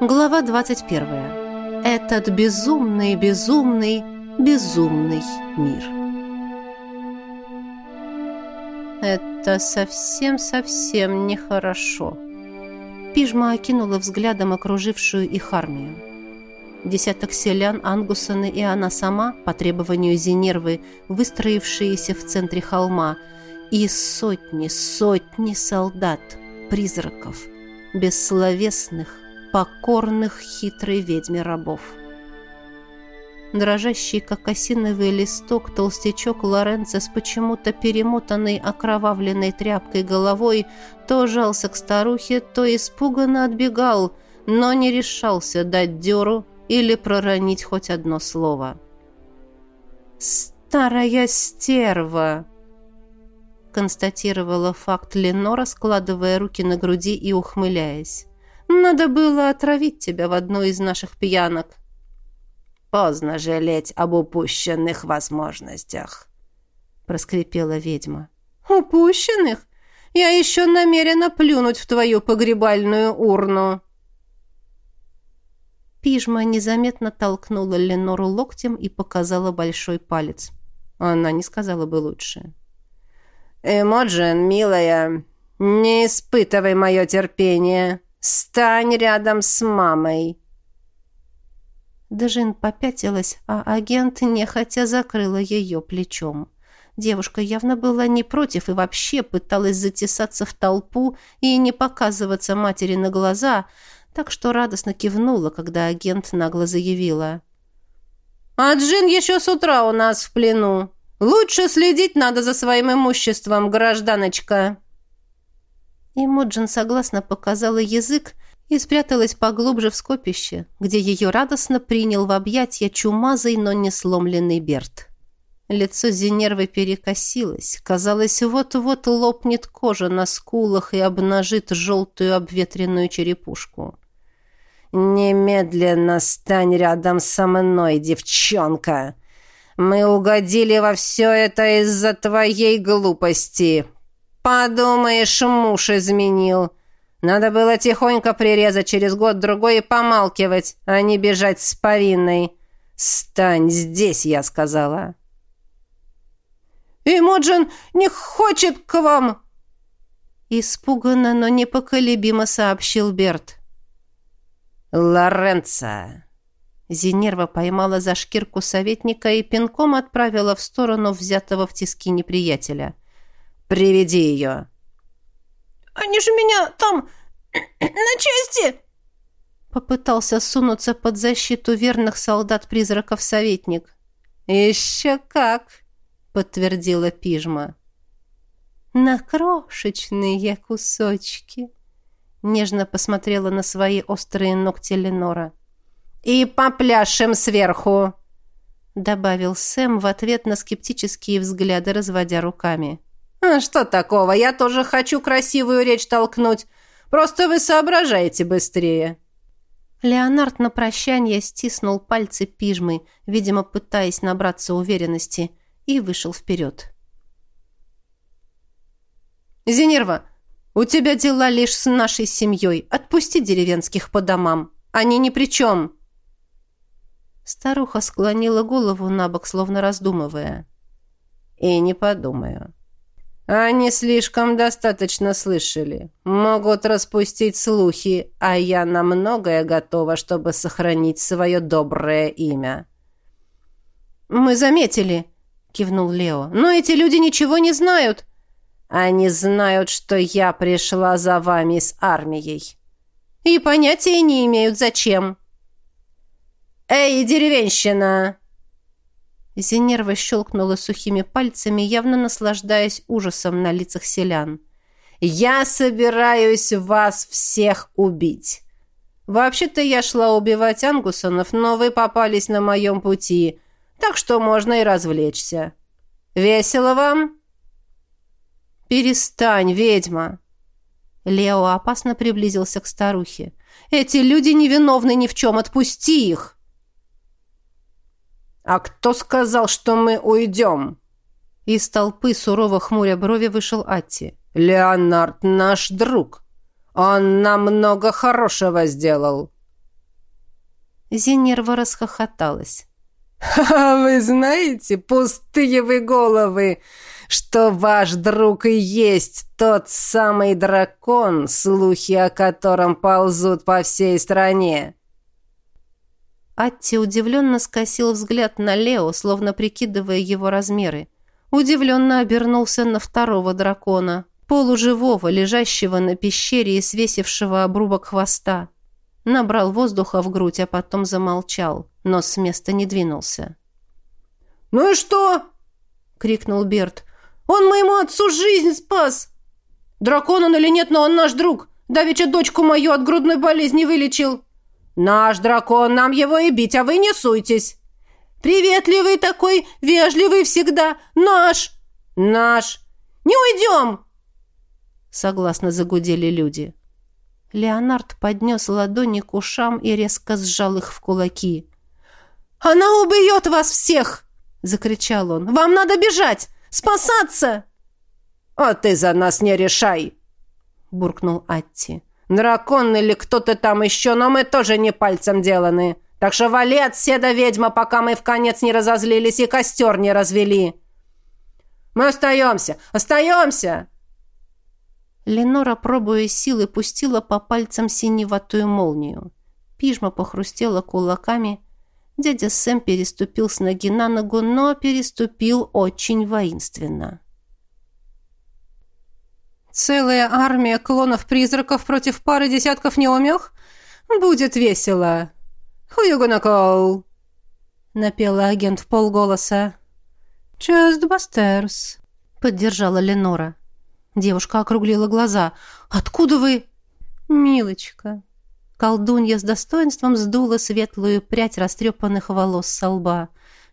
Глава 21. Этот безумный, безумный, безумный мир. Это совсем-совсем нехорошо. Пижма окинула взглядом окружившую их армию. Десяток селян, Ангусаны и она сама, по требованию Зенервы, выстроившиеся в центре холма, и сотни, сотни солдат, призраков, бессловесных, покорных хитрой ведьме рабов. Дрожащий, как осиновый листок, толстячок Лоренцо с почему-то перемотанной окровавленной тряпкой головой то жался к старухе, то испуганно отбегал, но не решался дать дёру или проронить хоть одно слово. «Старая стерва!» констатировала факт Ленора, складывая руки на груди и ухмыляясь. Надо было отравить тебя в одну из наших пьянок. Поздно жалеть об упущенных возможностях, проскрипела ведьма. Упущенных? Я еще намерена плюнуть в твою погребальную урну. Пижма незаметно толкнула Ленору локтем и показала большой палец. Она не сказала бы лучше. «Эмоджин, милая, не испытывай мое терпение. Стань рядом с мамой!» Дежин попятилась, а агент нехотя закрыла ее плечом. Девушка явно была не против и вообще пыталась затесаться в толпу и не показываться матери на глаза, так что радостно кивнула, когда агент нагло заявила. «А Джин еще с утра у нас в плену. Лучше следить надо за своим имуществом, гражданочка!» Имоджин согласно показала язык и спряталась поглубже в скопище, где ее радостно принял в объятья чумазый, но не сломленный Берт. Лицо Зенервы перекосилось. Казалось, вот-вот лопнет кожа на скулах и обнажит желтую обветренную черепушку. «Немедленно стань рядом со мной, девчонка! Мы угодили во все это из-за твоей глупости. «Подумаешь, муж изменил. Надо было тихонько прирезать через год-другой и помалкивать, а не бежать с повинной. Стань здесь, я сказала». «Имоджин не хочет к вам!» Испуганно, но непоколебимо сообщил Берт. «Лоренцо!» Зинерва поймала за шкирку советника и пинком отправила в сторону взятого в тиски неприятеля – Приведи ее!» «Они же меня там на части!» Попытался сунуться под защиту верных солдат-призраков советник. «Еще как!» — подтвердила пижма. «На крошечные кусочки!» Нежно посмотрела на свои острые ногти Ленора. «И попляшем сверху!» Добавил Сэм в ответ на скептические взгляды, разводя руками. А «Что такого? Я тоже хочу красивую речь толкнуть. Просто вы соображаете быстрее». Леонард на прощание стиснул пальцы пижмы, видимо, пытаясь набраться уверенности, и вышел вперед. «Зенерва, у тебя дела лишь с нашей семьей. Отпусти деревенских по домам. Они ни при чем». Старуха склонила голову на бок, словно раздумывая. «И не подумаю. Они слишком достаточно слышали. Могут распустить слухи, а я на многое готова, чтобы сохранить свое доброе имя». «Мы заметили», — кивнул Лео. «Но эти люди ничего не знают». «Они знают, что я пришла за вами с армией». «И понятия не имеют, зачем». «Эй, деревенщина!» Зенерва щелкнула сухими пальцами, явно наслаждаясь ужасом на лицах селян. «Я собираюсь вас всех убить!» «Вообще-то я шла убивать ангусонов, но вы попались на моем пути, так что можно и развлечься. Весело вам?» «Перестань, ведьма!» Лео опасно приблизился к старухе. «Эти люди невиновны ни в чем, отпусти их!» «А кто сказал, что мы уйдем?» Из толпы сурово хмуря брови вышел Атти. «Леонард наш друг. Он нам много хорошего сделал». Зенерва расхохоталась. «А вы знаете, пустые вы головы, что ваш друг и есть тот самый дракон, слухи о котором ползут по всей стране?» Атти удивленно скосил взгляд на Лео, словно прикидывая его размеры. Удивленно обернулся на второго дракона, полуживого, лежащего на пещере и свесившего обрубок хвоста. Набрал воздуха в грудь, а потом замолчал, но с места не двинулся. «Ну и что?» — крикнул Берт. «Он моему отцу жизнь спас! Дракон он или нет, но он наш друг! Давеча дочку мою от грудной болезни вылечил!» «Наш дракон, нам его и бить, а вы не суйтесь!» «Приветливый такой, вежливый всегда! Наш!» «Наш! Не уйдем!» Согласно загудели люди. Леонард поднес ладони к ушам и резко сжал их в кулаки. «Она убьет вас всех!» — закричал он. «Вам надо бежать! Спасаться!» «А ты за нас не решай!» — буркнул Атти. «Дракон или кто-то там еще, но мы тоже не пальцем деланы. Так что вали от седа ведьма, пока мы в конец не разозлились и костер не развели!» «Мы остаемся! Остаемся!» Ленора, пробуя силы, пустила по пальцам синеватую молнию. Пижма похрустела кулаками. Дядя Сэм переступил с ноги на ногу, но переступил очень воинственно. «Целая армия клонов-призраков против пары десятков неумех? Будет весело!» «Who you gonna call?» — напела агент в полголоса. «Just Busters», — поддержала Ленора. Девушка округлила глаза. «Откуда вы?» «Милочка». Колдунья с достоинством сдула светлую прядь растрепанных волос со лба.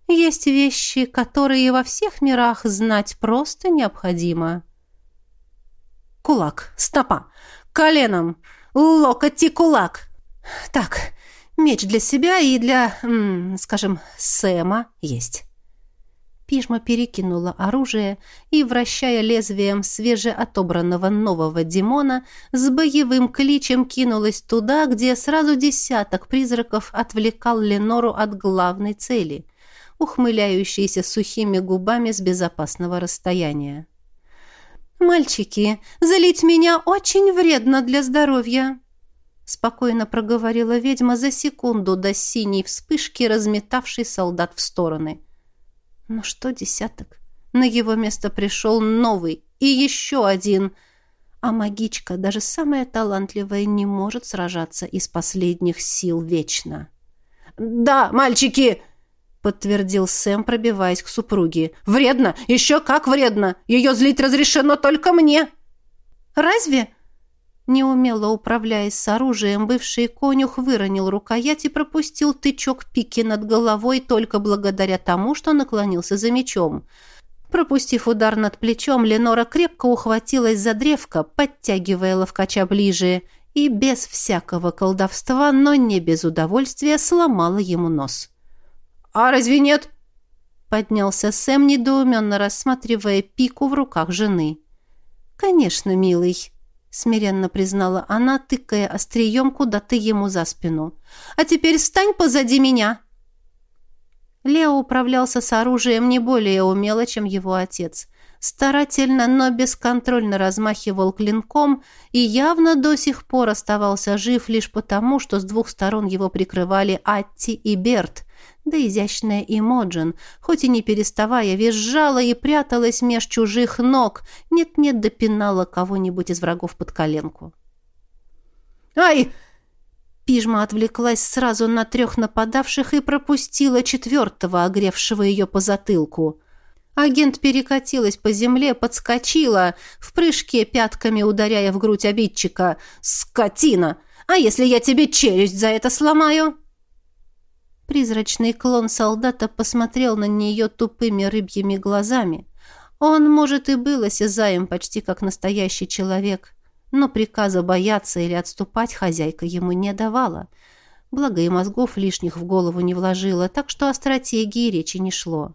«Есть вещи, которые во всех мирах знать просто необходимо». «Кулак, стопа, коленом, локоть и кулак». «Так, меч для себя и для, скажем, Сэма есть». Пижма перекинула оружие и, вращая лезвием свежеотобранного нового Димона, с боевым кличем кинулась туда, где сразу десяток призраков отвлекал Ленору от главной цели, ухмыляющейся сухими губами с безопасного расстояния. «Мальчики, залить меня очень вредно для здоровья!» Спокойно проговорила ведьма за секунду до синей вспышки, разметавшей солдат в стороны – но что десяток? На его место пришел новый и еще один. А магичка, даже самая талантливая, не может сражаться из последних сил вечно. «Да, мальчики!» — подтвердил Сэм, пробиваясь к супруге. «Вредно! Еще как вредно! Ее злить разрешено только мне!» «Разве?» Неумело управляясь с оружием, бывший конюх выронил рукоять и пропустил тычок пики над головой только благодаря тому, что наклонился за мечом. Пропустив удар над плечом, Ленора крепко ухватилась за древко, подтягивая ловкача ближе, и без всякого колдовства, но не без удовольствия, сломала ему нос. «А разве нет?» Поднялся Сэм, недоуменно рассматривая пику в руках жены. «Конечно, милый», смиренно признала она, тыкая острием куда-то ему за спину. «А теперь встань позади меня!» Лео управлялся с оружием не более умело, чем его отец. Старательно, но бесконтрольно размахивал клинком и явно до сих пор оставался жив лишь потому, что с двух сторон его прикрывали Атти и Берт, да изящная Имоджин, хоть и не переставая, визжала и пряталась меж чужих ног, нет-нет допинала кого-нибудь из врагов под коленку. «Ай!» Пижма отвлеклась сразу на трех нападавших и пропустила четвертого, огревшего ее по затылку. Агент перекатилась по земле, подскочила, в прыжке пятками ударяя в грудь обидчика. «Скотина! А если я тебе челюсть за это сломаю?» Призрачный клон солдата посмотрел на нее тупыми рыбьими глазами. Он, может, и был осязаем почти как настоящий человек, но приказа бояться или отступать хозяйка ему не давала. Благо и мозгов лишних в голову не вложила, так что о стратегии речи не шло.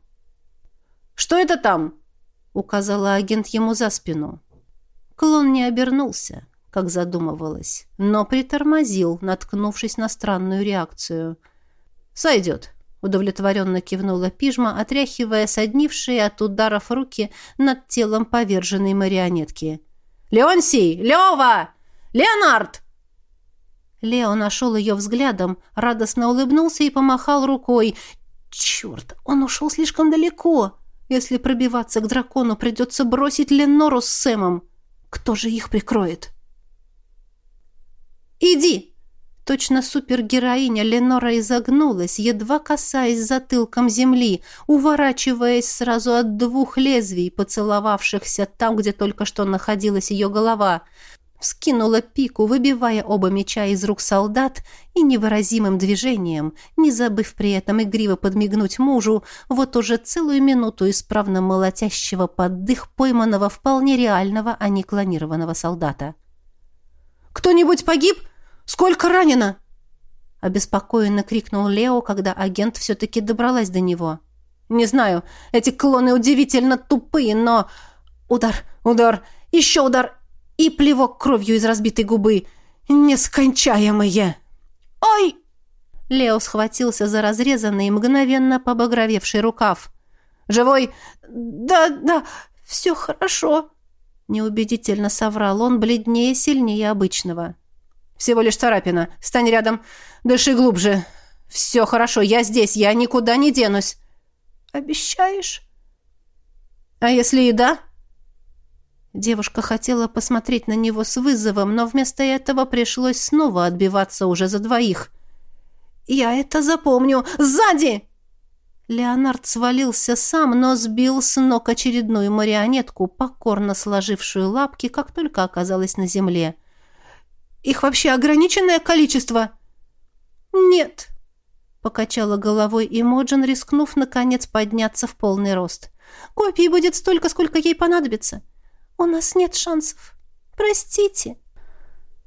«Что это там?» — указала агент ему за спину. Клон не обернулся, как задумывалось, но притормозил, наткнувшись на странную реакцию — «Сойдет», — удовлетворенно кивнула пижма, отряхивая соднившие от ударов руки над телом поверженной марионетки. «Леонсий! Лева! Леонард!» Лео нашел ее взглядом, радостно улыбнулся и помахал рукой. «Черт, он ушел слишком далеко. Если пробиваться к дракону, придется бросить Ленору с Сэмом. Кто же их прикроет?» «Иди!» Точно супергероиня Ленора изогнулась, едва касаясь затылком земли, уворачиваясь сразу от двух лезвий, поцеловавшихся там, где только что находилась ее голова. Вскинула пику, выбивая оба меча из рук солдат и невыразимым движением, не забыв при этом игриво подмигнуть мужу, вот уже целую минуту исправно молотящего под дых пойманного вполне реального, а не клонированного солдата. «Кто-нибудь погиб? Сколько ранено?» Обеспокоенно крикнул Лео, когда агент все-таки добралась до него. «Не знаю, эти клоны удивительно тупые, но...» «Удар, удар, еще удар и плевок кровью из разбитой губы. Нескончаемые!» «Ой!» Лео схватился за разрезанный, мгновенно побагровевший рукав. «Живой?» «Да, да, все хорошо», Неубедительно соврал он, бледнее, сильнее обычного. «Всего лишь царапина. Стань рядом. Дыши глубже. Все хорошо, я здесь, я никуда не денусь». «Обещаешь?» «А если и да?» Девушка хотела посмотреть на него с вызовом, но вместо этого пришлось снова отбиваться уже за двоих. «Я это запомню! Сзади!» Леонард свалился сам, но сбил с ног очередную марионетку, покорно сложившую лапки, как только оказалась на земле. «Их вообще ограниченное количество?» «Нет», — покачала головой Имоджин, рискнув, наконец, подняться в полный рост. «Копий будет столько, сколько ей понадобится. У нас нет шансов. Простите».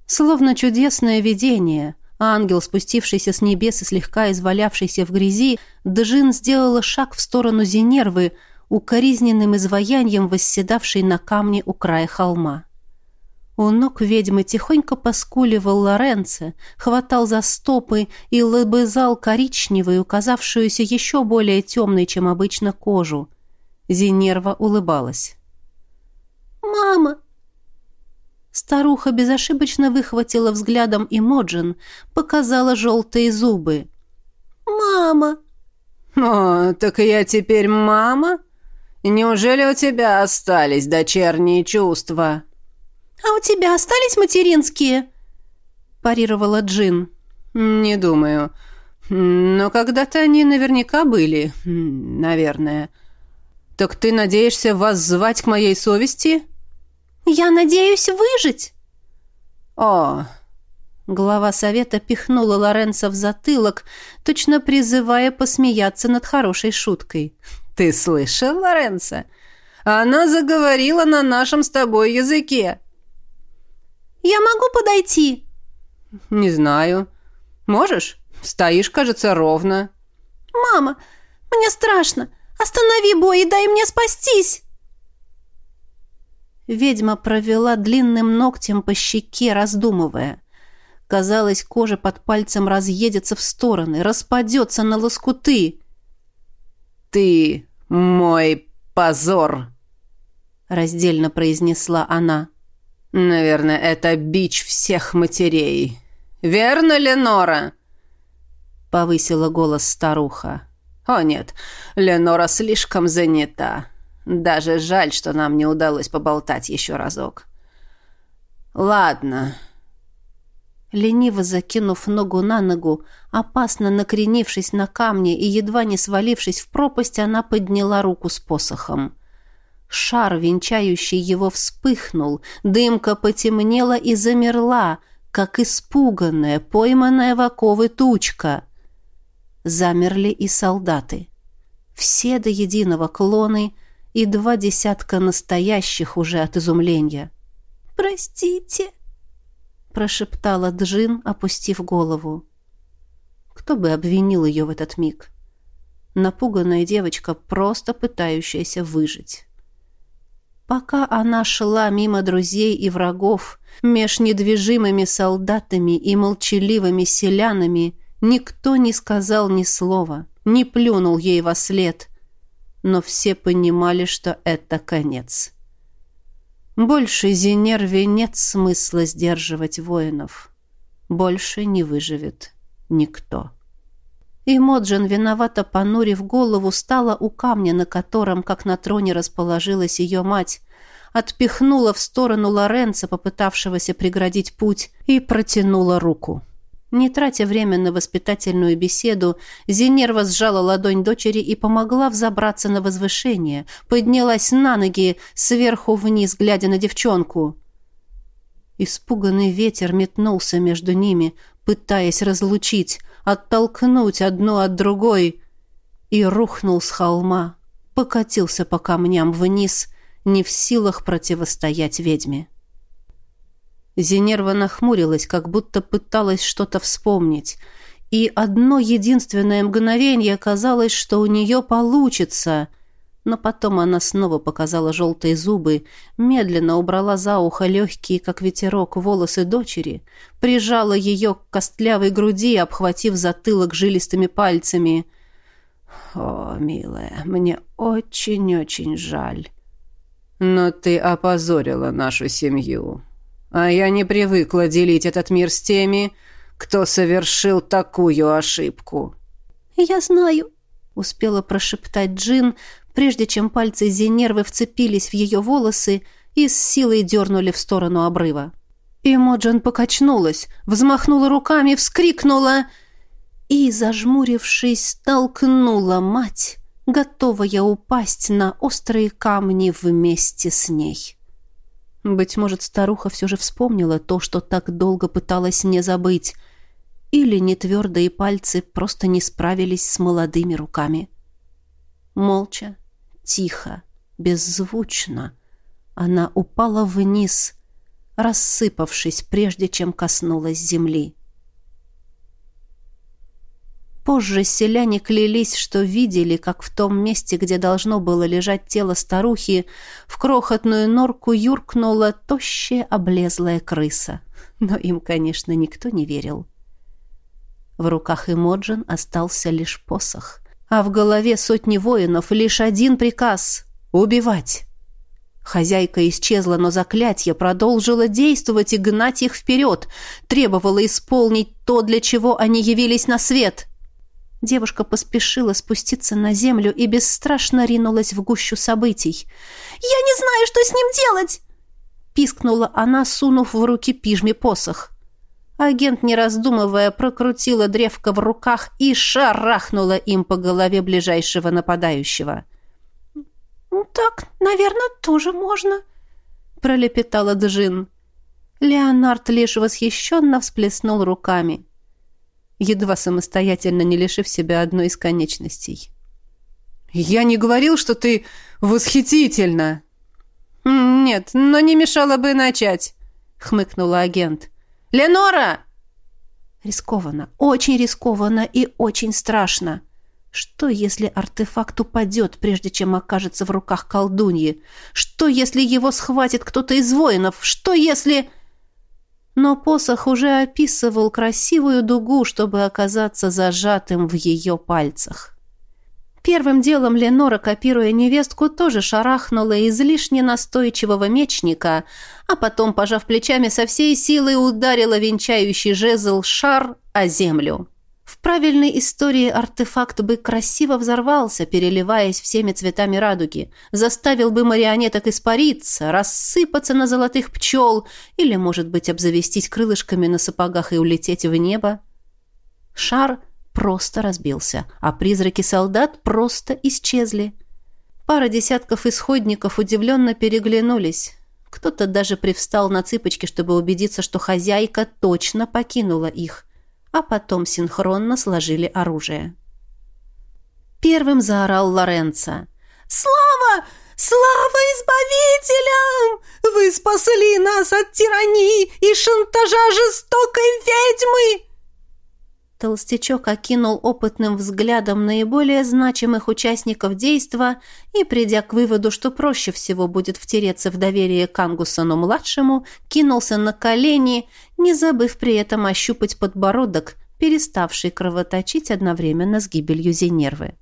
Словно чудесное видение — Ангел, спустившийся с небес и слегка извалявшийся в грязи, Джин сделала шаг в сторону Зенервы, укоризненным изваянием восседавшей на камне у края холма. У ног ведьмы тихонько поскуливал Лоренце, хватал за стопы и лобызал коричневую, указавшуюся еще более темной, чем обычно, кожу. Зенерва улыбалась. «Мама!» Старуха безошибочно выхватила взглядом Имоджин, показала желтые зубы. «Мама!» «О, так я теперь мама? Неужели у тебя остались дочерние чувства?» «А у тебя остались материнские?» парировала Джин. «Не думаю. Но когда-то они наверняка были. Наверное. Так ты надеешься вас звать к моей совести?» «Я надеюсь выжить!» «О!» Глава совета пихнула Лоренцо в затылок, точно призывая посмеяться над хорошей шуткой. «Ты слышал, Лоренцо? Она заговорила на нашем с тобой языке!» «Я могу подойти?» «Не знаю. Можешь? Стоишь, кажется, ровно». «Мама, мне страшно. Останови бой и дай мне спастись!» Ведьма провела длинным ногтем по щеке, раздумывая. Казалось, кожа под пальцем разъедется в стороны, распадется на лоскуты. «Ты мой позор!» — раздельно произнесла она. «Наверное, это бич всех матерей. Верно, Ленора?» — повысила голос старуха. «О нет, Ленора слишком занята. Даже жаль, что нам не удалось поболтать еще разок. Ладно. Лениво закинув ногу на ногу, опасно накренившись на камне и едва не свалившись в пропасть, она подняла руку с посохом. Шар, венчающий его, вспыхнул, дымка потемнела и замерла, как испуганная, пойманная в оковы тучка. Замерли и солдаты. Все до единого клоны — и два десятка настоящих уже от изумления. «Простите», — прошептала Джин, опустив голову. Кто бы обвинил ее в этот миг? Напуганная девочка, просто пытающаяся выжить. Пока она шла мимо друзей и врагов, меж недвижимыми солдатами и молчаливыми селянами, Никто не сказал ни слова, не плюнул ей во след, но все понимали, что это конец. Больше Зенерве нет смысла сдерживать воинов. Больше не выживет никто. И Моджин, виновато понурив голову, стала у камня, на котором, как на троне, расположилась ее мать, отпихнула в сторону Лоренца, попытавшегося преградить путь, и протянула руку. Не тратя время на воспитательную беседу, Зенерва сжала ладонь дочери и помогла взобраться на возвышение, поднялась на ноги, сверху вниз, глядя на девчонку. Испуганный ветер метнулся между ними, пытаясь разлучить, оттолкнуть одну от другой, и рухнул с холма, покатился по камням вниз, не в силах противостоять ведьме. Зенерва нахмурилась, как будто пыталась что-то вспомнить, и одно единственное мгновение казалось, что у нее получится — но потом она снова показала желтые зубы, медленно убрала за ухо легкие, как ветерок, волосы дочери, прижала ее к костлявой груди, обхватив затылок жилистыми пальцами. «О, милая, мне очень-очень жаль. Но ты опозорила нашу семью, а я не привыкла делить этот мир с теми, кто совершил такую ошибку». «Я знаю», — успела прошептать Джин, прежде чем пальцы Зенервы вцепились в ее волосы и с силой дернули в сторону обрыва. Имоджин покачнулась, взмахнула руками, вскрикнула и, зажмурившись, столкнула мать, готовая упасть на острые камни вместе с ней. Быть может, старуха все же вспомнила то, что так долго пыталась не забыть, или нетвердые пальцы просто не справились с молодыми руками. Молча, тихо, беззвучно. Она упала вниз, рассыпавшись, прежде чем коснулась земли. Позже селяне клялись, что видели, как в том месте, где должно было лежать тело старухи, в крохотную норку юркнула тощая облезлая крыса. Но им, конечно, никто не верил. В руках Эмоджин остался лишь посох а в голове сотни воинов лишь один приказ — убивать. Хозяйка исчезла, но заклятие продолжило действовать и гнать их вперед, требовало исполнить то, для чего они явились на свет. Девушка поспешила спуститься на землю и бесстрашно ринулась в гущу событий. «Я не знаю, что с ним делать!» Пискнула она, сунув в руки пижме посох. Агент, не раздумывая, прокрутила древко в руках и шарахнула им по голове ближайшего нападающего. «Ну «Так, наверное, тоже можно», — пролепетала Джин. Леонард лишь восхищенно всплеснул руками, едва самостоятельно не лишив себя одной из конечностей. «Я не говорил, что ты восхитительна!» «Нет, но не мешало бы начать», — хмыкнула агент. «Ленора!» Рискованно, очень рискованно и очень страшно. Что, если артефакт упадет, прежде чем окажется в руках колдуньи? Что, если его схватит кто-то из воинов? Что, если... Но посох уже описывал красивую дугу, чтобы оказаться зажатым в ее пальцах. Первым делом Ленора, копируя невестку, тоже шарахнула излишне настойчивого мечника, а потом, пожав плечами, со всей силы ударила венчающий жезл шар о землю. В правильной истории артефакт бы красиво взорвался, переливаясь всеми цветами радуги, заставил бы марионеток испариться, рассыпаться на золотых пчел или, может быть, обзавестись крылышками на сапогах и улететь в небо. Шар — просто разбился, а призраки солдат просто исчезли. Пара десятков исходников удивленно переглянулись. Кто-то даже привстал на цыпочки, чтобы убедиться, что хозяйка точно покинула их, а потом синхронно сложили оружие. Первым заорал Лоренцо. «Слава! Слава избавителям! Вы спасли нас от тирании и шантажа жестокой ведьмы!» Толстячок окинул опытным взглядом наиболее значимых участников действа и, придя к выводу, что проще всего будет втереться в доверие к Ангусону-младшему, кинулся на колени, не забыв при этом ощупать подбородок, переставший кровоточить одновременно с гибелью Зенервы.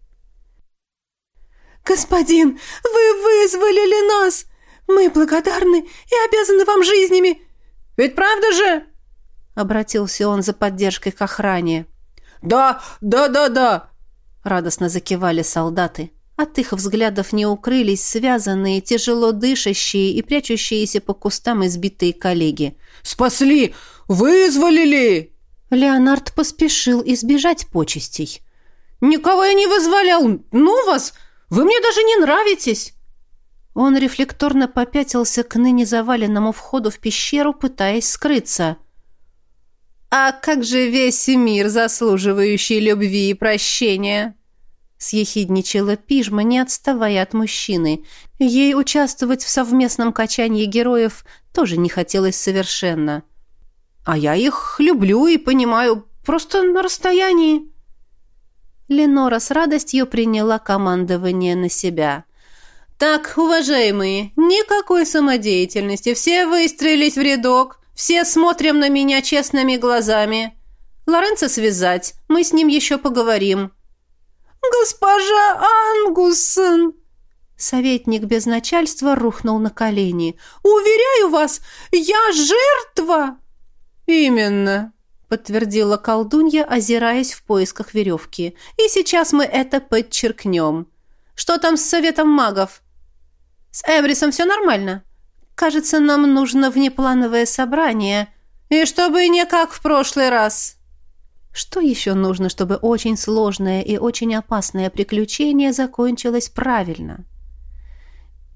«Господин, вы вызволили нас! Мы благодарны и обязаны вам жизнями! Ведь правда же?» Обратился он за поддержкой к охране. «Да, да, да, да!» Радостно закивали солдаты. От их взглядов не укрылись связанные, тяжело дышащие и прячущиеся по кустам избитые коллеги. «Спасли! Вызволили!» Леонард поспешил избежать почестей. «Никого я не вызволял! Ну вас! Вы мне даже не нравитесь!» Он рефлекторно попятился к ныне заваленному входу в пещеру, пытаясь скрыться. «А как же весь мир, заслуживающий любви и прощения?» Съехидничала пижма, не отставая от мужчины. Ей участвовать в совместном качании героев тоже не хотелось совершенно. «А я их люблю и понимаю, просто на расстоянии». Ленора с радостью приняла командование на себя. «Так, уважаемые, никакой самодеятельности. Все выстроились в рядок, все смотрим на меня честными глазами. Лоренцо связать, мы с ним еще поговорим». «Госпожа Ангусон!» Советник без начальства рухнул на колени. «Уверяю вас, я жертва!» «Именно», подтвердила колдунья, озираясь в поисках веревки. «И сейчас мы это подчеркнем. Что там с советом магов? С Эврисом все нормально? Кажется, нам нужно внеплановое собрание. И чтобы не как в прошлый раз». Что еще нужно, чтобы очень сложное и очень опасное приключение закончилось правильно?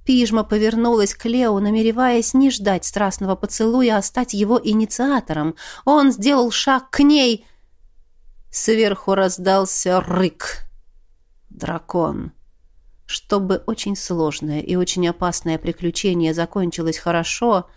Пижма повернулась к Лео, намереваясь не ждать страстного поцелуя, а стать его инициатором. Он сделал шаг к ней. Сверху раздался рык. Дракон. Чтобы очень сложное и очень опасное приключение закончилось хорошо,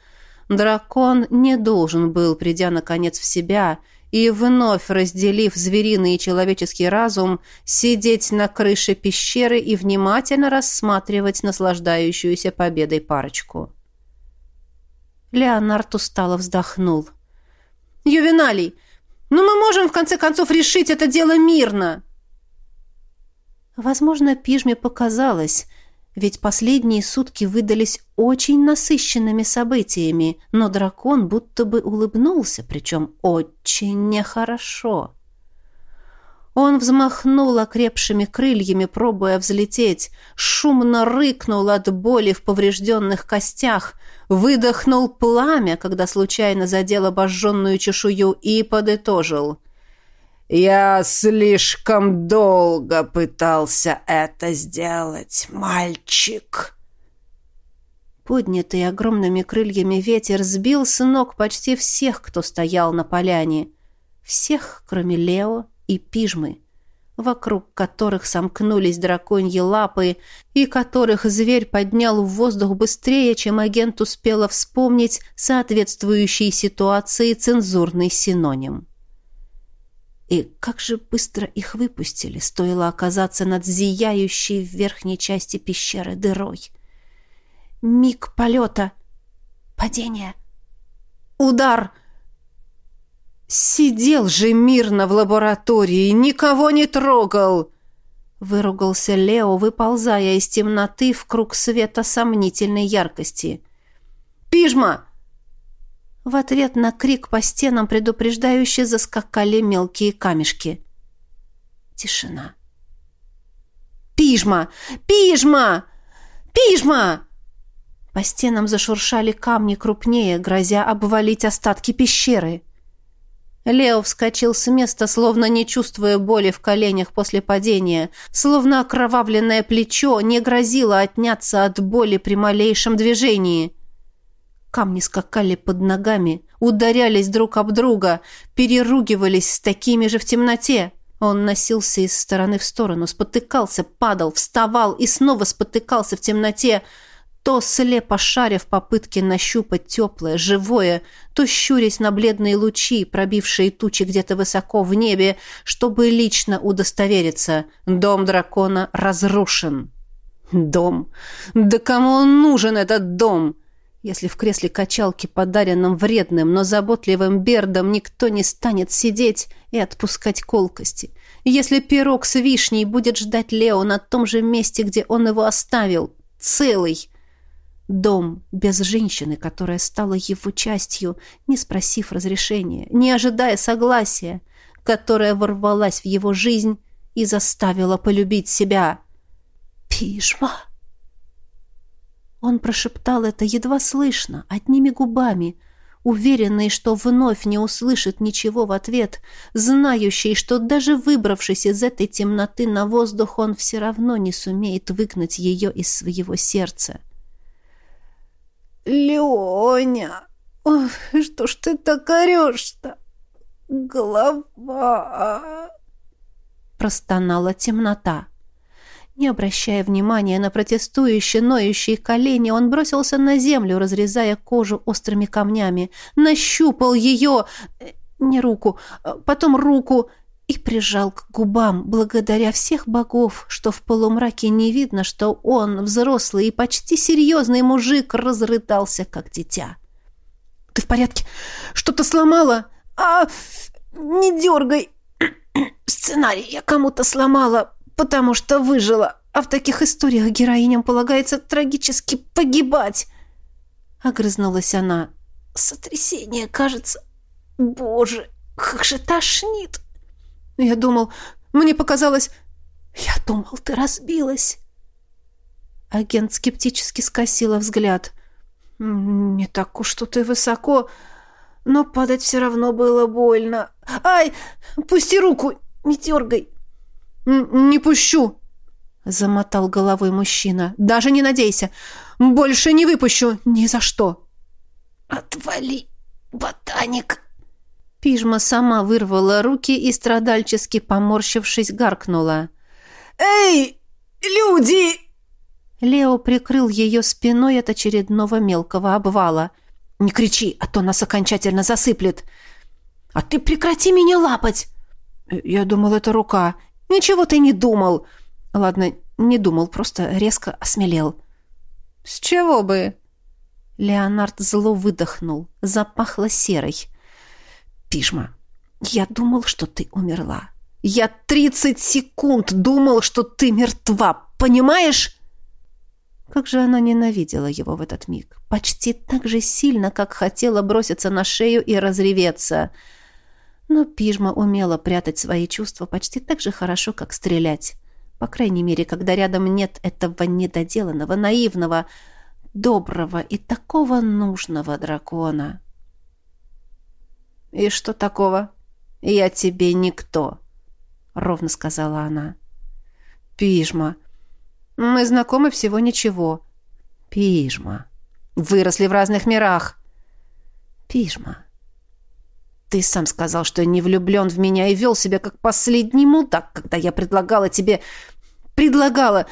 дракон не должен был, придя наконец в себя, — и, вновь разделив звериный и человеческий разум, сидеть на крыше пещеры и внимательно рассматривать наслаждающуюся победой парочку. Леонард устало вздохнул. «Ювеналий, ну мы можем в конце концов решить это дело мирно!» Возможно, Пижме показалось, ведь последние сутки выдались очень насыщенными событиями, но дракон будто бы улыбнулся, причем очень нехорошо. Он взмахнул окрепшими крыльями, пробуя взлететь, шумно рыкнул от боли в поврежденных костях, выдохнул пламя, когда случайно задел обожженную чешую, и подытожил. «Я слишком долго пытался это сделать, мальчик!» Поднятый огромными крыльями ветер сбил с ног почти всех, кто стоял на поляне. Всех, кроме Лео и Пижмы, вокруг которых сомкнулись драконьи лапы и которых зверь поднял в воздух быстрее, чем агент успела вспомнить соответствующей ситуации цензурный синоним. И как же быстро их выпустили, стоило оказаться над зияющей в верхней части пещеры дырой. Миг полета. Падение. Удар. «Сидел же мирно в лаборатории, никого не трогал!» Выругался Лео, выползая из темноты в круг света сомнительной яркости. «Пижма, в ответ на крик по стенам предупреждающе заскакали мелкие камешки. Тишина. «Пижма! Пижма! Пижма!» По стенам зашуршали камни крупнее, грозя обвалить остатки пещеры. Лео вскочил с места, словно не чувствуя боли в коленях после падения, словно окровавленное плечо не грозило отняться от боли при малейшем движении. Камни скакали под ногами, ударялись друг об друга, переругивались с такими же в темноте. Он носился из стороны в сторону, спотыкался, падал, вставал и снова спотыкался в темноте, то слепо шаря в попытке нащупать теплое, живое, то щурясь на бледные лучи, пробившие тучи где-то высоко в небе, чтобы лично удостовериться. Дом дракона разрушен. Дом? Да кому он нужен, этот дом? Если в кресле качалки, подаренном вредным, но заботливым Бердом, никто не станет сидеть и отпускать колкости. Если пирог с вишней будет ждать Лео на том же месте, где он его оставил, целый. Дом без женщины, которая стала его частью, не спросив разрешения, не ожидая согласия, которая ворвалась в его жизнь и заставила полюбить себя. «Пижма!» Он прошептал это едва слышно, одними губами, уверенный, что вновь не услышит ничего в ответ, знающий, что даже выбравшись из этой темноты на воздух, он все равно не сумеет выгнать ее из своего сердца. «Леня, ох, что ж ты так орешь-то? Голова!» Простонала темнота. Не обращая внимания на протестующие, ноющие колени, он бросился на землю, разрезая кожу острыми камнями, нащупал ее, э, не руку, а потом руку и прижал к губам, благодаря всех богов, что в полумраке не видно, что он, взрослый и почти серьезный мужик, разрыдался, как дитя. «Ты в порядке? Что-то сломала? А, не дергай! Сценарий я кому-то сломала, потому что выжила, а в таких историях героиням полагается трагически погибать. Огрызнулась она. Сотрясение, кажется. Боже, как же тошнит. Я думал, мне показалось... Я думал, ты разбилась. Агент скептически скосила взгляд. «Не так уж что ты высоко, но падать все равно было больно. Ай, пусти руку, не дергай!» «Не пущу!» — замотал головой мужчина. «Даже не надейся! Больше не выпущу! Ни за что!» «Отвали, ботаник!» Пижма сама вырвала руки и, страдальчески поморщившись, гаркнула. «Эй, люди!» Лео прикрыл ее спиной от очередного мелкого обвала. «Не кричи, а то нас окончательно засыплет!» «А ты прекрати меня лапать!» «Я думал, это рука. «Ничего ты не думал!» «Ладно, не думал, просто резко осмелел». «С чего бы?» Леонард зло выдохнул. Запахло серой. «Пижма, я думал, что ты умерла. Я тридцать секунд думал, что ты мертва, понимаешь?» Как же она ненавидела его в этот миг. Почти так же сильно, как хотела броситься на шею и разреветься. Но Пижма умела прятать свои чувства почти так же хорошо, как стрелять. По крайней мере, когда рядом нет этого недоделанного, наивного, доброго и такого нужного дракона. «И что такого? Я тебе никто», — ровно сказала она. «Пижма, мы знакомы всего ничего». «Пижма, выросли в разных мирах». «Пижма, ты сам сказал, что не влюблен в меня и вел себя как последний мудак, когда я предлагала тебе... Предлагала!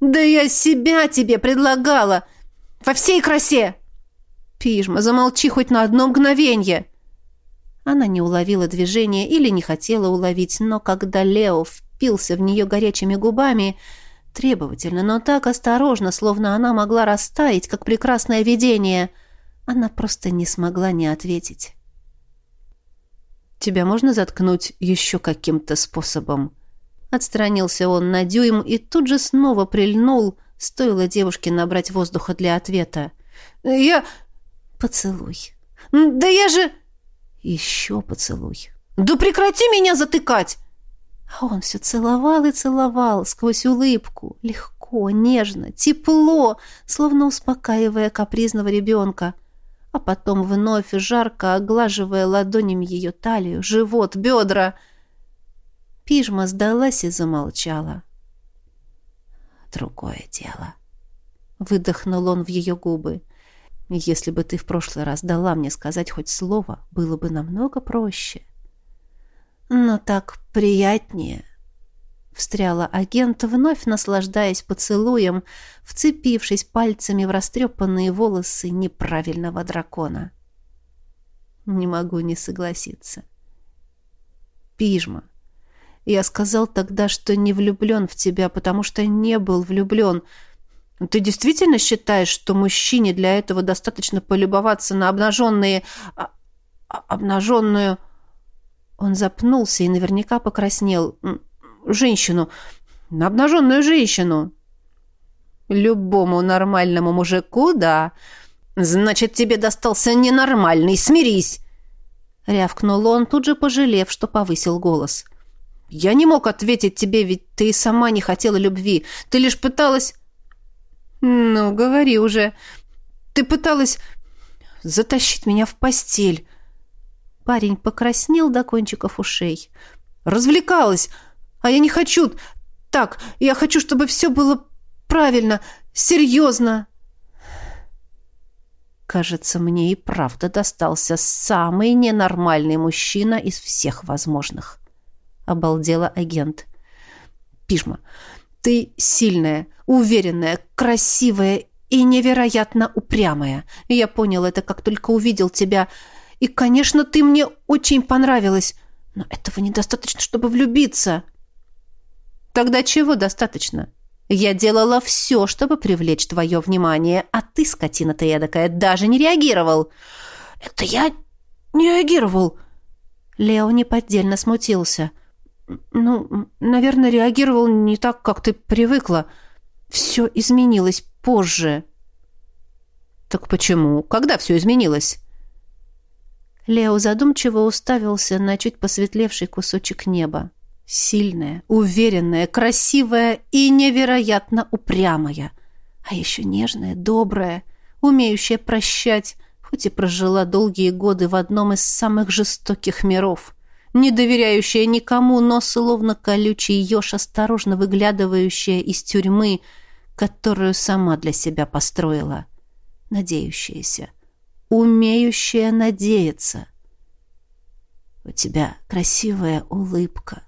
Да я себя тебе предлагала! Во всей красе! Пижма, замолчи хоть на одно мгновенье!» Она не уловила движения или не хотела уловить, но когда Лео впился в нее горячими губами, требовательно, но так осторожно, словно она могла растаять, как прекрасное видение, она просто не смогла не ответить. Тебя можно заткнуть еще каким-то способом?» Отстранился он на дюйм и тут же снова прильнул, стоило девушке набрать воздуха для ответа. «Я...» «Поцелуй». «Да я же...» «Еще поцелуй». «Да прекрати меня затыкать!» А он все целовал и целовал сквозь улыбку, легко, нежно, тепло, словно успокаивая капризного ребенка – а потом вновь жарко оглаживая ладонями ее талию, живот, бедра. Пижма сдалась и замолчала. «Другое дело», — выдохнул он в ее губы. «Если бы ты в прошлый раз дала мне сказать хоть слово, было бы намного проще». «Но так приятнее», встряла агент, вновь наслаждаясь поцелуем, вцепившись пальцами в растрепанные волосы неправильного дракона. Не могу не согласиться. Пижма, я сказал тогда, что не влюблен в тебя, потому что не был влюблен. Ты действительно считаешь, что мужчине для этого достаточно полюбоваться на обнаженные... А, а, обнаженную... Он запнулся и наверняка покраснел. Женщину. На обнаженную женщину. Любому нормальному мужику, да. Значит, тебе достался ненормальный. Смирись. Рявкнул он, тут же пожалев, что повысил голос. Я не мог ответить тебе, ведь ты сама не хотела любви. Ты лишь пыталась... «Ну, говори уже. Ты пыталась затащить меня в постель». Парень покраснел до кончиков ушей. «Развлекалась, а я не хочу. Так, я хочу, чтобы все было правильно, серьезно». Кажется, мне и правда достался самый ненормальный мужчина из всех возможных. Обалдела агент. Пижма, ты сильная, уверенная, красивая и невероятно упрямая. Я понял это, как только увидел тебя. И, конечно, ты мне очень понравилась. Но этого недостаточно, чтобы влюбиться. Тогда чего достаточно? Я делала все, чтобы привлечь твое внимание, а ты, скотина ты эдакая, даже не реагировал. Это я не реагировал. Лео неподдельно смутился. — ну, наверное, реагировал не так, как ты привыкла. Все изменилось позже. Так почему? Когда все изменилось? Лео задумчиво уставился на чуть посветлевший кусочек неба. Сильная, уверенная, красивая и невероятно упрямая. А еще нежная, добрая, умеющая прощать, хоть и прожила долгие годы в одном из самых жестоких миров не доверяющая никому, но словно колючий еж, осторожно выглядывающая из тюрьмы, которую сама для себя построила. Надеющаяся, умеющая надеяться. «У тебя красивая улыбка», —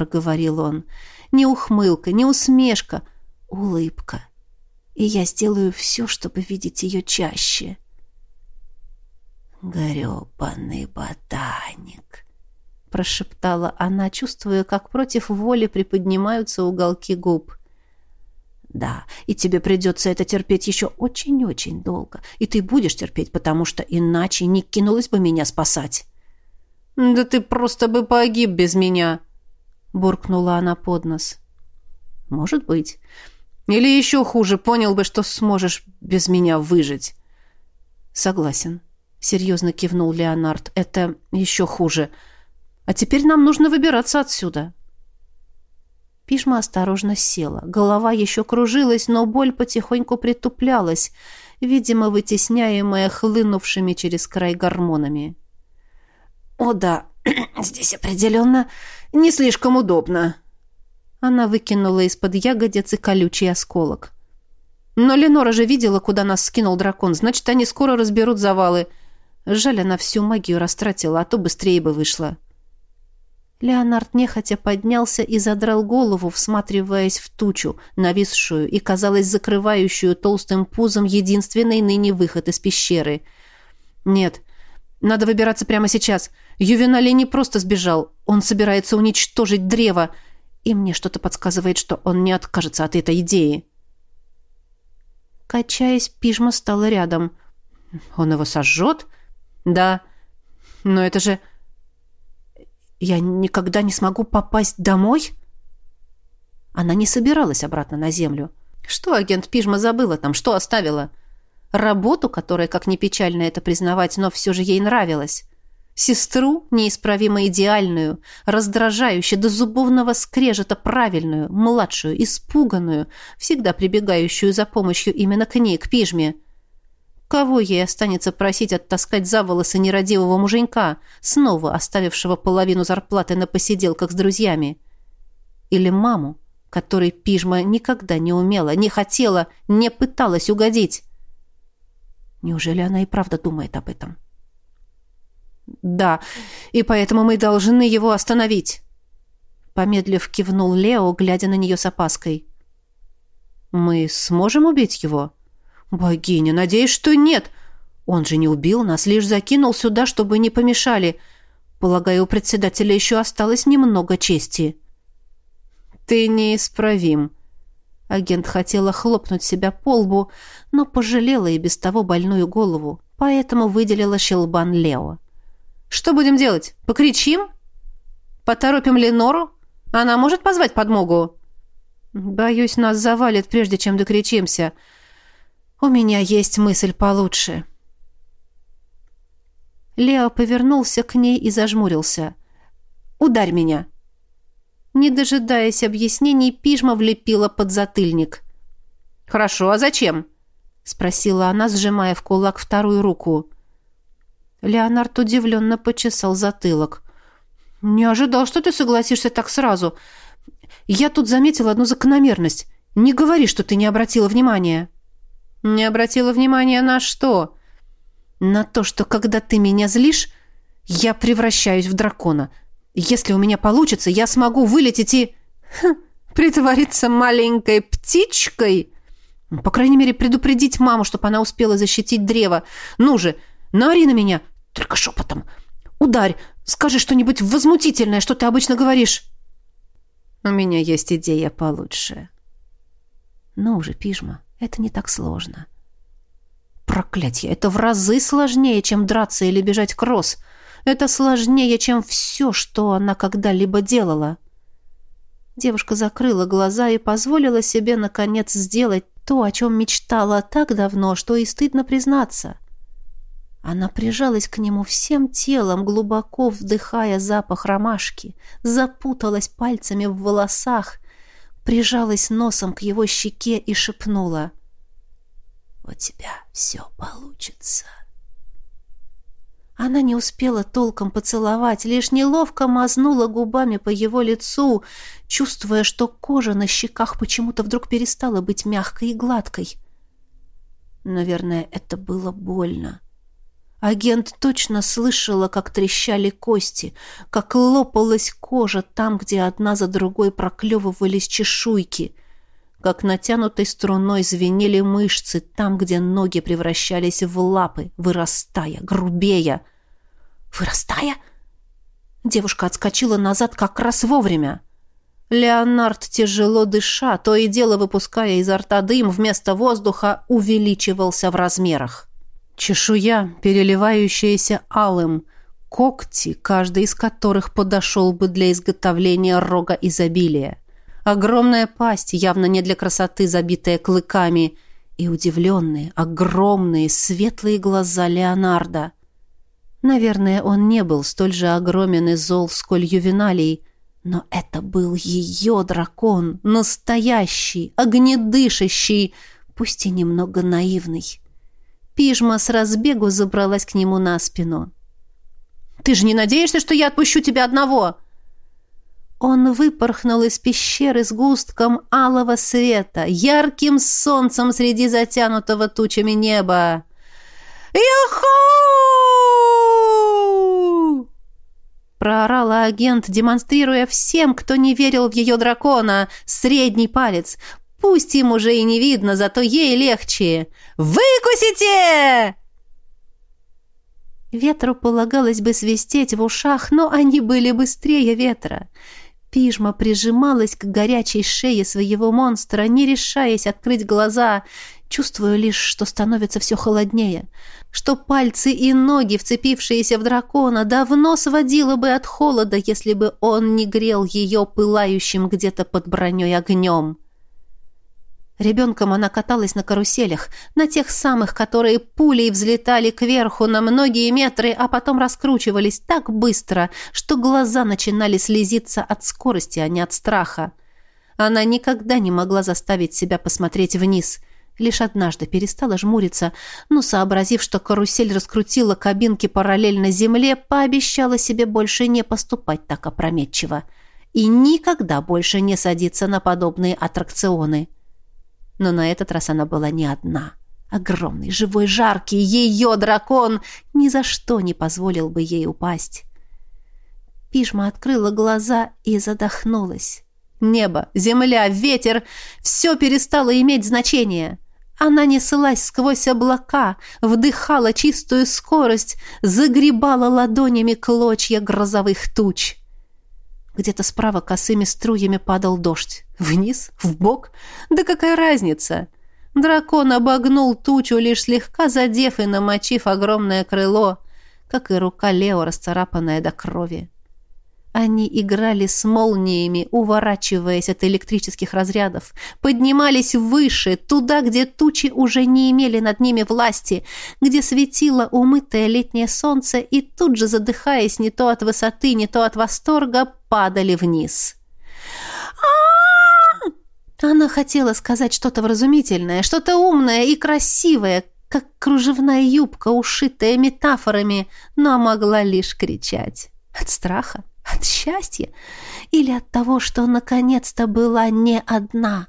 проговорил он. «Не ухмылка, не усмешка, улыбка. И я сделаю все, чтобы видеть ее чаще». «Гребаный ботаник», прошептала она, чувствуя, как против воли приподнимаются уголки губ. Да, и тебе придется это терпеть еще очень-очень долго. И ты будешь терпеть, потому что иначе не кинулась бы меня спасать. Да ты просто бы погиб без меня, буркнула она под нос. Может быть. Или еще хуже, понял бы, что сможешь без меня выжить. Согласен, серьезно кивнул Леонард. Это еще хуже. — а теперь нам нужно выбираться отсюда. Пишма осторожно села. Голова еще кружилась, но боль потихоньку притуплялась, видимо, вытесняемая хлынувшими через край гормонами. «О да, здесь определенно не слишком удобно». Она выкинула из-под ягодицы колючий осколок. «Но Ленора же видела, куда нас скинул дракон, значит, они скоро разберут завалы. Жаль, она всю магию растратила, а то быстрее бы вышла». Леонард нехотя поднялся и задрал голову, всматриваясь в тучу, нависшую и, казалось, закрывающую толстым пузом единственный ныне выход из пещеры. «Нет, надо выбираться прямо сейчас. Ювеналий не просто сбежал, он собирается уничтожить древо, и мне что-то подсказывает, что он не откажется от этой идеи». Качаясь, пижма стала рядом. «Он его сожжет?» «Да. Но это же...» Я никогда не смогу попасть домой? Она не собиралась обратно на землю. Что агент Пижма забыла там, что оставила? Работу, которая, как ни печально это признавать, но все же ей нравилась. Сестру, неисправимо идеальную, раздражающую до зубовного скрежета правильную, младшую, испуганную, всегда прибегающую за помощью именно к ней, к Пижме – Кого ей останется просить оттаскать за волосы нерадивого муженька, снова оставившего половину зарплаты на посиделках с друзьями? Или маму, которой пижма никогда не умела, не хотела, не пыталась угодить? Неужели она и правда думает об этом? «Да, и поэтому мы должны его остановить», — помедлив кивнул Лео, глядя на нее с опаской. «Мы сможем убить его?» «Богиня, надеюсь, что нет. Он же не убил нас, лишь закинул сюда, чтобы не помешали. Полагаю, у председателя еще осталось немного чести». «Ты неисправим», — Агент хотела хлопнуть себя по лбу, но пожалела и без того больную голову, поэтому выделила щелбан Лео. «Что будем делать? Покричим? Поторопим Ленору? Она может позвать подмогу?» «Боюсь, нас завалит, прежде чем докричимся. У меня есть мысль получше». Лео повернулся к ней и зажмурился. «Ударь меня!» Не дожидаясь объяснений, пижма влепила под затыльник. «Хорошо, а зачем?» — спросила она, сжимая в кулак вторую руку. Леонард удивленно почесал затылок. «Не ожидал, что ты согласишься так сразу. Я тут заметила одну закономерность. Не говори, что ты не обратила внимания». «Не обратила внимания на что?» «На то, что когда ты меня злишь, я превращаюсь в дракона. Если у меня получится, я смогу вылететь и... Хм, притвориться маленькой птичкой. По крайней мере, предупредить маму, чтобы она успела защитить древо. Ну же, наори на меня, только шепотом. Ударь, скажи что-нибудь возмутительное, что ты обычно говоришь. У меня есть идея получше. Ну уже, пижма, это не так сложно. Проклятье, это в разы сложнее, чем драться или бежать кросс. Это сложнее, чем все, что она когда-либо делала. Девушка закрыла глаза и позволила себе, наконец, сделать то, о чем мечтала так давно, что и стыдно признаться. Она прижалась к нему всем телом, глубоко вдыхая запах ромашки, запуталась пальцами в волосах, прижалась носом к его щеке и шепнула «У тебя все получится». Она не успела толком поцеловать, лишь неловко мазнула губами по его лицу, чувствуя, что кожа на щеках почему-то вдруг перестала быть мягкой и гладкой. Наверное, это было больно. Агент точно слышала, как трещали кости, как лопалась кожа там, где одна за другой проклевывались чешуйки, как натянутой струной звенели мышцы там, где ноги превращались в лапы, вырастая, грубея. «Вырастая?» Девушка отскочила назад как раз вовремя. Леонард, тяжело дыша, то и дело выпуская изо рта дым вместо воздуха, увеличивался в размерах. Чешуя, переливающаяся алым, когти, каждый из которых подошел бы для изготовления рога изобилия. Огромная пасть, явно не для красоты, забитая клыками, и удивленные, огромные, светлые глаза Леонарда. Наверное, он не был столь же огромен и зол, сколь Ювеналий, но это был ее дракон, настоящий, огнедышащий, пусть и немного наивный. Пижма с разбегу забралась к нему на спину. «Ты же не надеешься, что я отпущу тебя одного?» Он выпорхнул из пещеры с густком алого света, ярким солнцем среди затянутого тучами неба. «Яху!» Проорала агент, демонстрируя всем, кто не верил в ее дракона, средний палец. Пусть им уже и не видно, зато ей легче. «Выкусите!» Ветру полагалось бы свистеть в ушах, но они были быстрее ветра. Пижма прижималась к горячей шее своего монстра, не решаясь открыть глаза, чувствуя лишь, что становится все холоднее, что пальцы и ноги, вцепившиеся в дракона, давно сводило бы от холода, если бы он не грел ее пылающим где-то под броней огнем. Ребенком она каталась на каруселях, на тех самых, которые пулей взлетали кверху на многие метры, а потом раскручивались так быстро, что глаза начинали слезиться от скорости, а не от страха. Она никогда не могла заставить себя посмотреть вниз. Лишь однажды перестала жмуриться, но, сообразив, что карусель раскрутила кабинки параллельно земле, пообещала себе больше не поступать так опрометчиво и никогда больше не садиться на подобные аттракционы. Но на этот раз она была не одна. Огромный, живой, жаркий, ее дракон ни за что не позволил бы ей упасть. Пижма открыла глаза и задохнулась. Небо, земля, ветер — все перестало иметь значение. Она неслась сквозь облака, вдыхала чистую скорость, загребала ладонями клочья грозовых туч. Где-то справа косыми струями падал дождь. Вниз? В бок? Да какая разница? Дракон обогнул тучу, лишь слегка задев и намочив огромное крыло, как и рука Лео, расцарапанная до крови. Они играли с молниями, уворачиваясь от электрических разрядов, поднимались выше, туда, где тучи уже не имели над ними власти, где светило умытое летнее солнце, и тут же, задыхаясь не то от высоты, не то от восторга, падали вниз. Она хотела сказать что-то вразумительное, что-то умное и красивое, как кружевная юбка, ушитая метафорами, но могла лишь кричать. От страха, от счастья или от того, что наконец-то была не одна.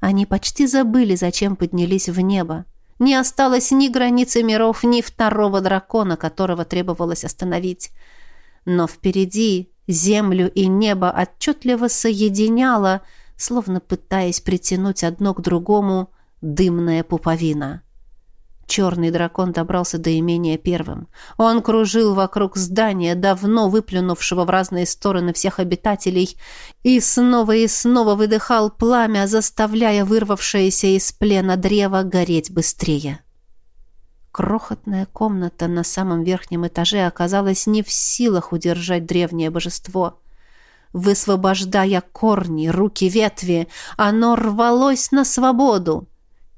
Они почти забыли, зачем поднялись в небо. Не осталось ни границы миров, ни второго дракона, которого требовалось остановить. Но впереди землю и небо отчетливо соединяло, словно пытаясь притянуть одно к другому дымная пуповина. Черный дракон добрался до имения первым. Он кружил вокруг здания, давно выплюнувшего в разные стороны всех обитателей, и снова и снова выдыхал пламя, заставляя вырвавшееся из плена древо гореть быстрее. Крохотная комната на самом верхнем этаже оказалась не в силах удержать древнее божество. Высвобождая корни, руки, ветви, оно рвалось на свободу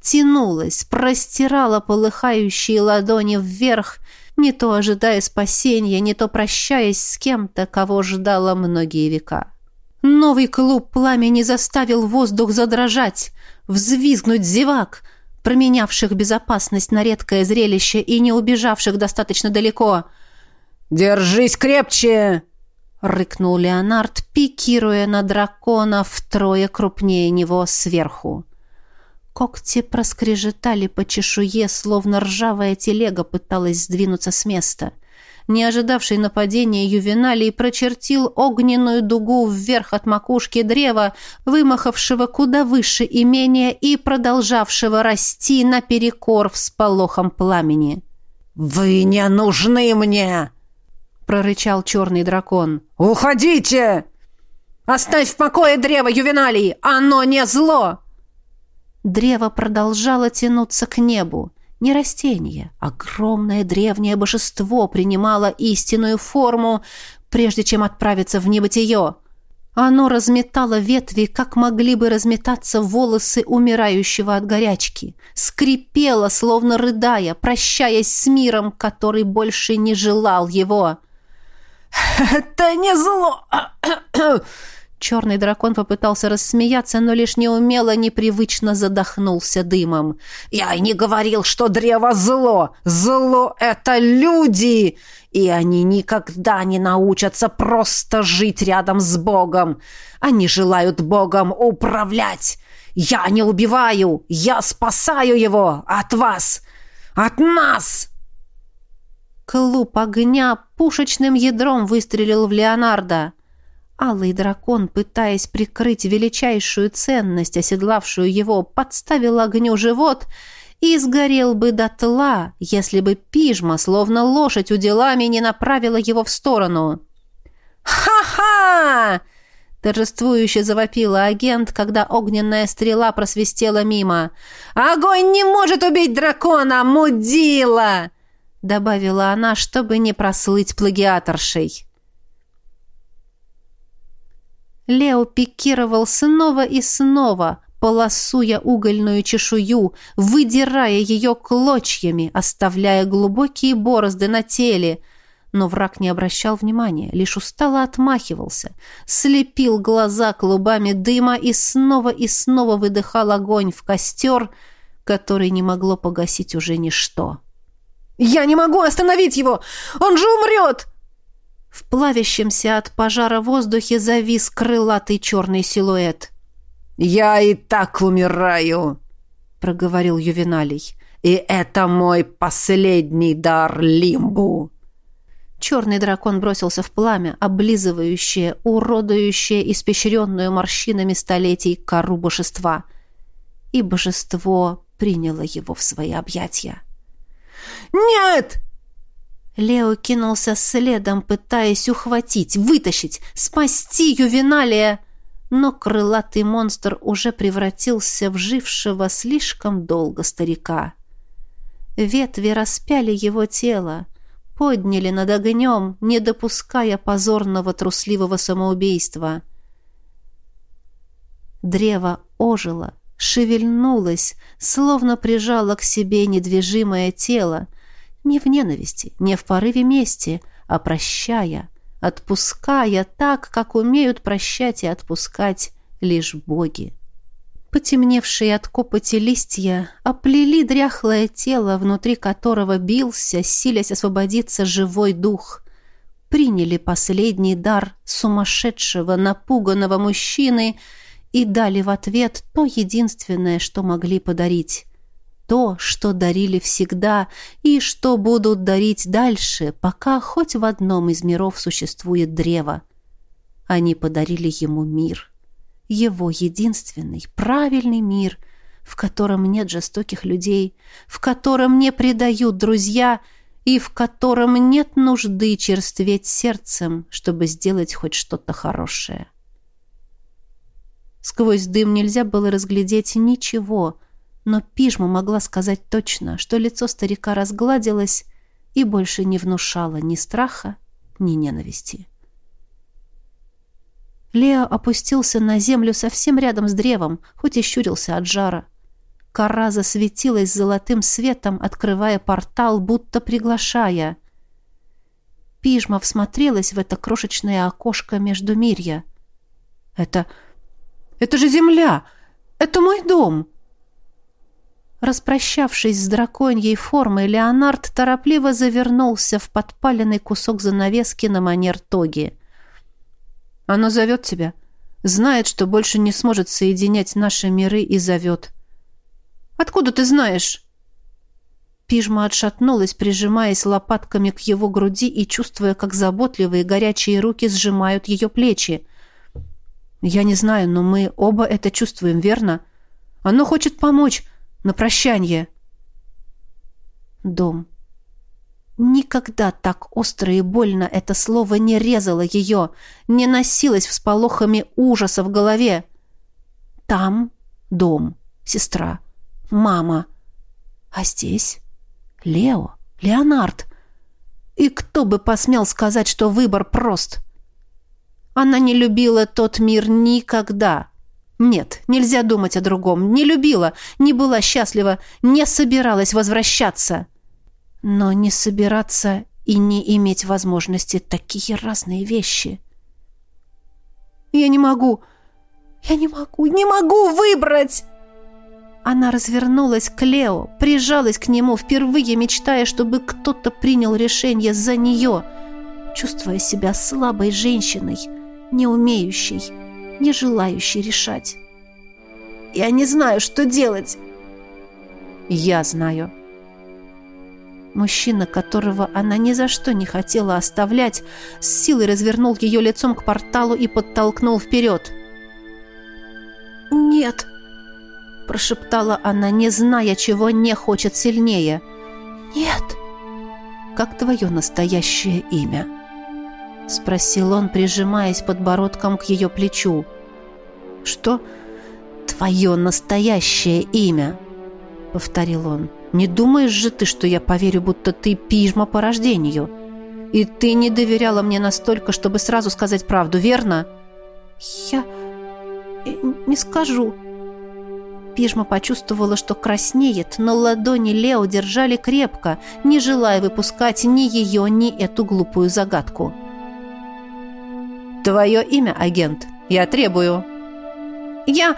тянулась, простирала полыхающие ладони вверх, не то ожидая спасения, не то прощаясь с кем-то, кого ждала многие века. Новый клуб пламени заставил воздух задрожать, взвизгнуть зевак, променявших безопасность на редкое зрелище и не убежавших достаточно далеко. «Держись крепче!» — рыкнул Леонард, пикируя на дракона втрое крупнее него сверху. Когти проскрежетали по чешуе, словно ржавая телега пыталась сдвинуться с места. Не ожидавший нападения ювеналий прочертил огненную дугу вверх от макушки древа, вымахавшего куда выше имения и продолжавшего расти наперекор всполохом пламени. «Вы не нужны мне!» — прорычал черный дракон. «Уходите! Оставь в покое древо, ювеналий! Оно не зло!» Древо продолжало тянуться к небу. Не растение, огромное древнее божество принимало истинную форму, прежде чем отправиться в небытие. Оно разметало ветви, как могли бы разметаться волосы умирающего от горячки. Скрипело, словно рыдая, прощаясь с миром, который больше не желал его. «Это не зло!» Черный дракон попытался рассмеяться, но лишь неумело, непривычно задохнулся дымом. «Я и не говорил, что древо зло! Зло — это люди! И они никогда не научатся просто жить рядом с Богом! Они желают Богом управлять! Я не убиваю! Я спасаю его! От вас! От нас!» Клуб огня пушечным ядром выстрелил в Леонардо. Алый дракон, пытаясь прикрыть величайшую ценность, оседлавшую его, подставил огню живот и сгорел бы дотла, если бы пижма, словно лошадь у делами, не направила его в сторону. «Ха-ха!» Торжествующе завопила агент, когда огненная стрела просвистела мимо. «Огонь не может убить дракона, мудила!» Добавила она, чтобы не прослыть плагиаторшей. Лео пикировал снова и снова, полосуя угольную чешую, выдирая ее клочьями, оставляя глубокие борозды на теле. Но враг не обращал внимания, лишь устало отмахивался, слепил глаза клубами дыма и снова и снова выдыхал огонь в костер, который не могло погасить уже ничто. «Я не могу остановить его! Он же умрет!» В плавящемся от пожара воздухе завис крылатый черный силуэт. «Я и так умираю», — проговорил Ювеналий. «И это мой последний дар Лимбу». Черный дракон бросился в пламя, облизывающее, уродующее, испещренную морщинами столетий кору божества. И божество приняло его в свои объятия. «Нет!» Лео кинулся следом, пытаясь ухватить, вытащить, спасти Ювеналия, но крылатый монстр уже превратился в жившего слишком долго старика. Ветви распяли его тело, подняли над огнем, не допуская позорного трусливого самоубийства. Древо ожило, шевельнулось, словно прижало к себе недвижимое тело, не в ненависти, не в порыве мести, а прощая, отпуская так, как умеют прощать и отпускать лишь боги. Потемневшие от копоти листья оплели дряхлое тело, внутри которого бился, силясь освободиться живой дух. Приняли последний дар сумасшедшего, напуганного мужчины и дали в ответ то единственное, что могли подарить. То, что дарили всегда и что будут дарить дальше, пока хоть в одном из миров существует древо. Они подарили ему мир — его единственный, правильный мир, в котором нет жестоких людей, в котором не предают друзья и в котором нет нужды черстветь сердцем, чтобы сделать хоть что-то хорошее. Сквозь дым нельзя было разглядеть ничего, но Пижма могла сказать точно, что лицо старика разгладилось и больше не внушало ни страха, ни ненависти. Лео опустился на землю совсем рядом с древом, хоть и щурился от жара. Кора засветилась золотым светом, открывая портал, будто приглашая. Пижма всмотрелась в это крошечное окошко между мирья. «Это... это же земля! Это мой дом!» Распрощавшись с драконьей формой, Леонард торопливо завернулся в подпаленный кусок занавески на манер тоги. Оно зовет тебя. Знает, что больше не сможет соединять наши миры и зовет. Откуда ты знаешь?» Пижма отшатнулась, прижимаясь лопатками к его груди и чувствуя, как заботливые горячие руки сжимают ее плечи. «Я не знаю, но мы оба это чувствуем, верно? Оно хочет помочь на прощание». Дом. Никогда так остро и больно это слово не резало ее, не носилось всполохами ужаса в голове. Там дом, сестра, мама. А здесь Лео, Леонард. И кто бы посмел сказать, что выбор прост? Она не любила тот мир никогда. Нет, нельзя думать о другом. Не любила, не была счастлива, не собиралась возвращаться. — но не собираться и не иметь возможности такие разные вещи. Я не могу. Я не могу, не могу выбрать. Она развернулась к Лео, прижалась к нему, впервые мечтая, чтобы кто-то принял решение за нее, чувствуя себя слабой женщиной, не умеющей, не желающей решать. «Я не знаю, что делать!» «Я знаю», Мужчина, которого она ни за что не хотела оставлять, с силой развернул ее лицом к порталу и подтолкнул вперед. «Нет!» – прошептала она, не зная, чего не хочет сильнее. «Нет!» «Как твое настоящее имя?» – спросил он, прижимаясь подбородком к ее плечу. «Что? Твое настоящее имя?» – повторил он. Не думаешь же ты, что я поверю, будто ты пижма по рождению? И ты не доверяла мне настолько, чтобы сразу сказать правду, верно? Я э, не скажу. Пижма почувствовала, что краснеет, но ладони Лео держали крепко, не желая выпускать ни ее, ни эту глупую загадку. «Твое имя, агент. Я требую». «Я...»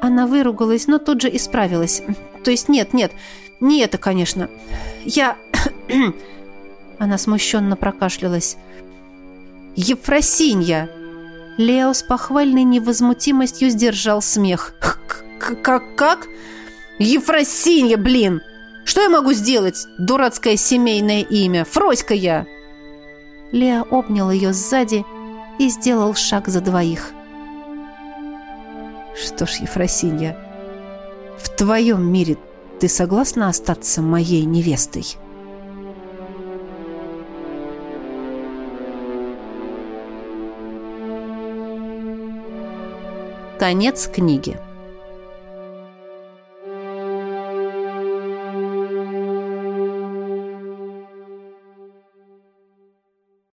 Она выругалась, но тут же исправилась. То есть нет, нет, не это, конечно. Я... Она смущенно прокашлялась. «Ефросинья!» Лео с похвальной невозмутимостью сдержал смех. «Как? Как? Ефросинья, блин! Что я могу сделать? Дурацкое семейное имя. Фроська я!» Лео обнял ее сзади и сделал шаг за двоих. Что ж, Ефросинья, в твоем мире ты согласна остаться моей невестой? Конец книги.